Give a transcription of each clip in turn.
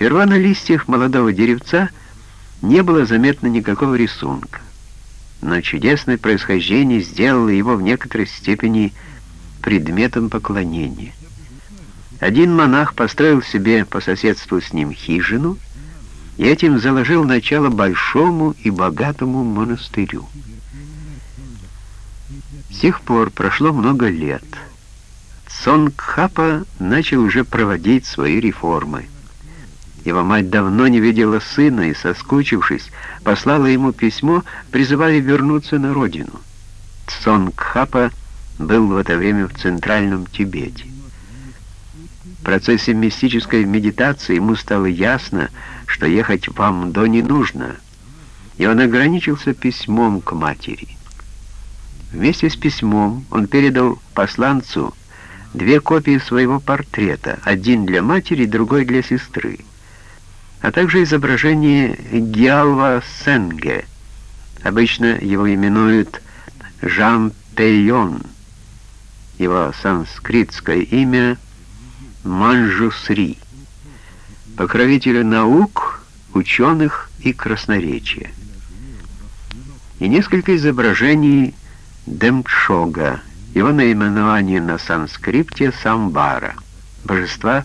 Сперва на листьях молодого деревца не было заметно никакого рисунка, но чудесное происхождение сделало его в некоторой степени предметом поклонения. Один монах построил себе по соседству с ним хижину и этим заложил начало большому и богатому монастырю. С тех пор прошло много лет. Сонгхапа начал уже проводить свои реформы. Его мать давно не видела сына и, соскучившись, послала ему письмо, призывая вернуться на родину. Сонгхапа был в это время в Центральном Тибете. В процессе мистической медитации ему стало ясно, что ехать в Амдо не нужно, и он ограничился письмом к матери. Вместе с письмом он передал посланцу две копии своего портрета, один для матери, другой для сестры, а также изображение Гиалва Сенге. Обычно его именуют Жан Пейон. Его санскритское имя Манжусри, покровителя наук, ученых и красноречия. И несколько изображений Демчога, его наименование на санскрипте Самбара, божества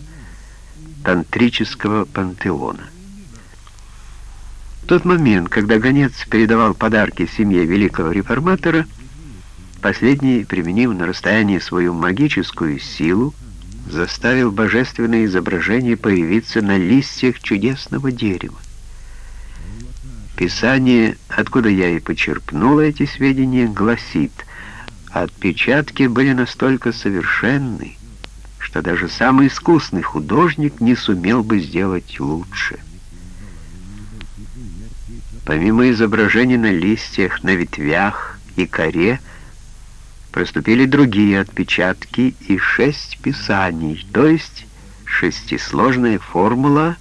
тантрического пантеона. В тот момент, когда гонец передавал подарки семье великого реформатора, последний, применив на расстоянии свою магическую силу, заставил божественное изображение появиться на листьях чудесного дерева. Писание, откуда я и почерпнула эти сведения, гласит, отпечатки были настолько совершенны, что даже самый искусный художник не сумел бы сделать лучше. Помимо изображений на листьях, на ветвях и коре, проступили другие отпечатки и шесть писаний, то есть шестисложная формула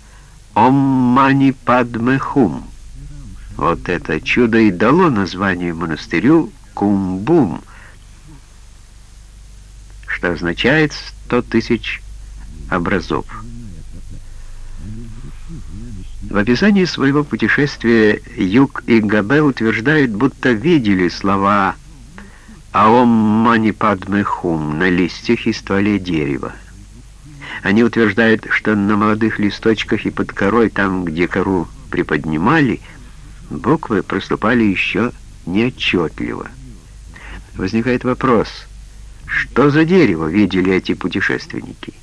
«Ом мани падме хум». Вот это чудо и дало название монастырю Кумбум, что означает «сто тысяч образов». В описании своего путешествия Юг и Габе утверждают, будто видели слова Аом мани хум на листьях и стволе дерева. Они утверждают, что на молодых листочках и под корой, там, где кору приподнимали, буквы проступали еще неотчетливо. Возникает вопрос, что за дерево видели эти путешественники?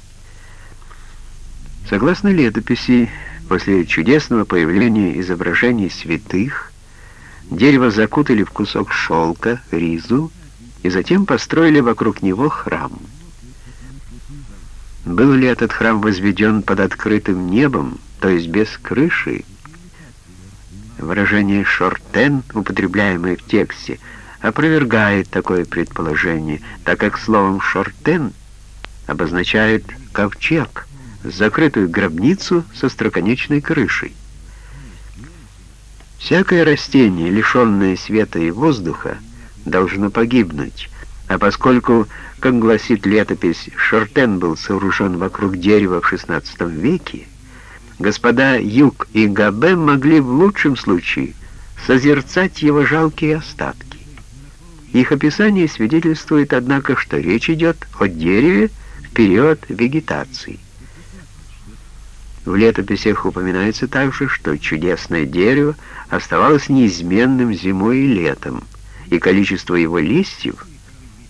Согласно летописи, после чудесного появления изображений святых, дерево закутали в кусок шелка, ризу, и затем построили вокруг него храм. Был ли этот храм возведен под открытым небом, то есть без крыши? Выражение «шортен», употребляемое в тексте, опровергает такое предположение, так как словом «шортен» обозначает ковчег, закрытую гробницу со строконечной крышей. Всякое растение, лишенное света и воздуха, должно погибнуть. А поскольку, как гласит летопись, Шортен был сооружен вокруг дерева в XVI веке, господа Юг и Габе могли в лучшем случае созерцать его жалкие остатки. Их описание свидетельствует, однако, что речь идет о дереве в период вегетации. В летописях упоминается также, что чудесное дерево оставалось неизменным зимой и летом, и количество его листьев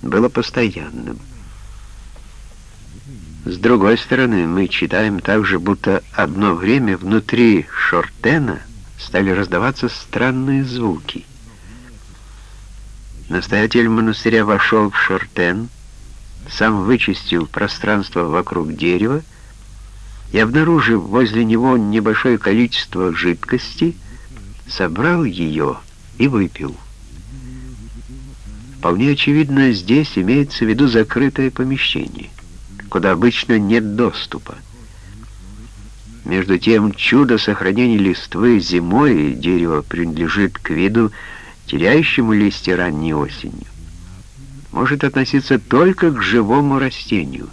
было постоянным. С другой стороны, мы читаем также, будто одно время внутри Шортена стали раздаваться странные звуки. Настоятель монастыря вошел в Шортен, сам вычистил пространство вокруг дерева и, обнаружив возле него небольшое количество жидкости, собрал ее и выпил. Вполне очевидно, здесь имеется в виду закрытое помещение, куда обычно нет доступа. Между тем, чудо сохранения листвы зимой дерево принадлежит к виду, теряющему листья ранней осенью. Может относиться только к живому растению,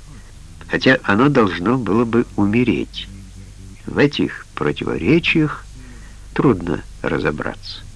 хотя оно должно было бы умереть. В этих противоречиях трудно разобраться.